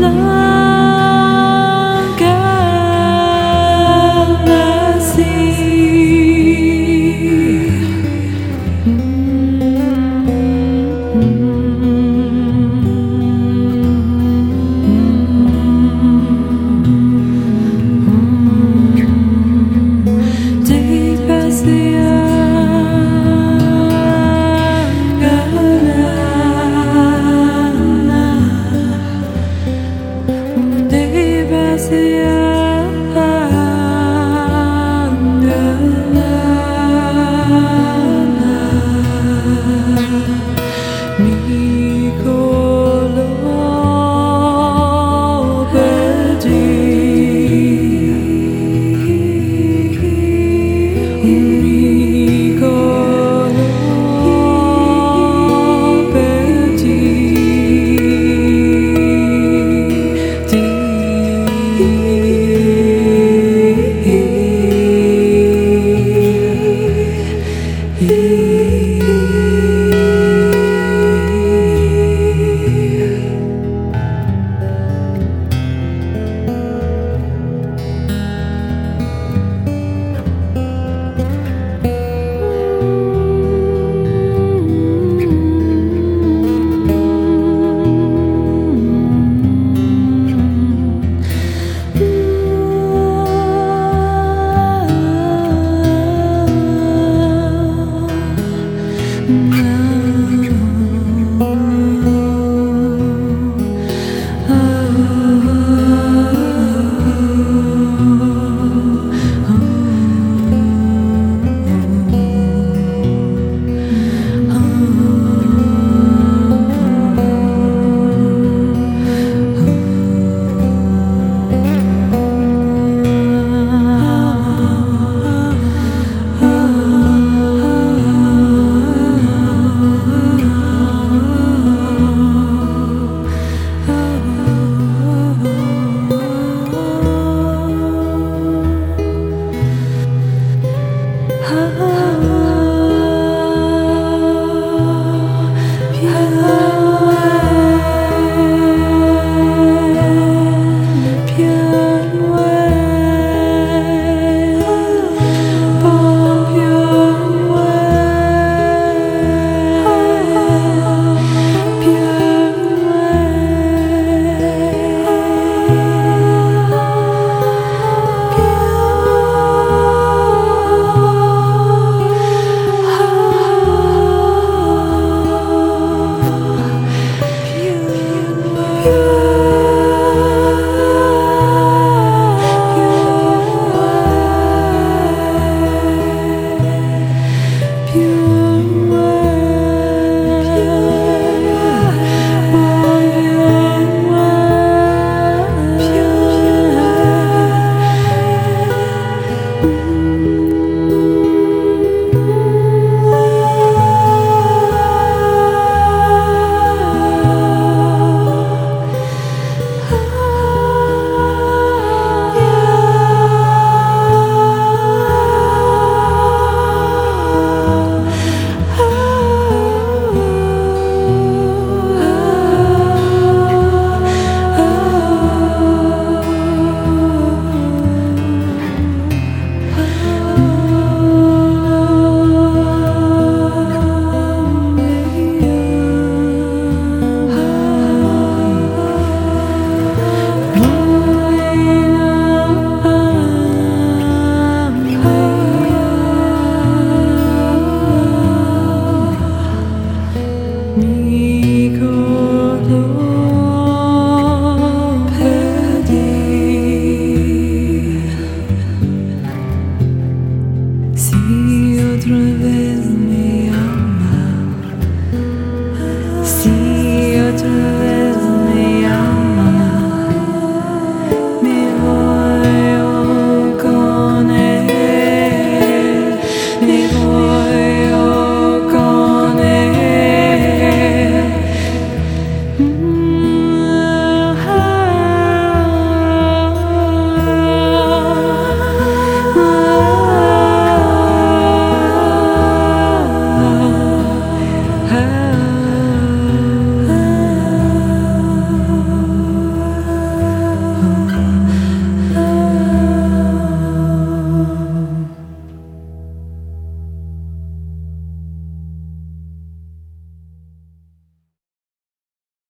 了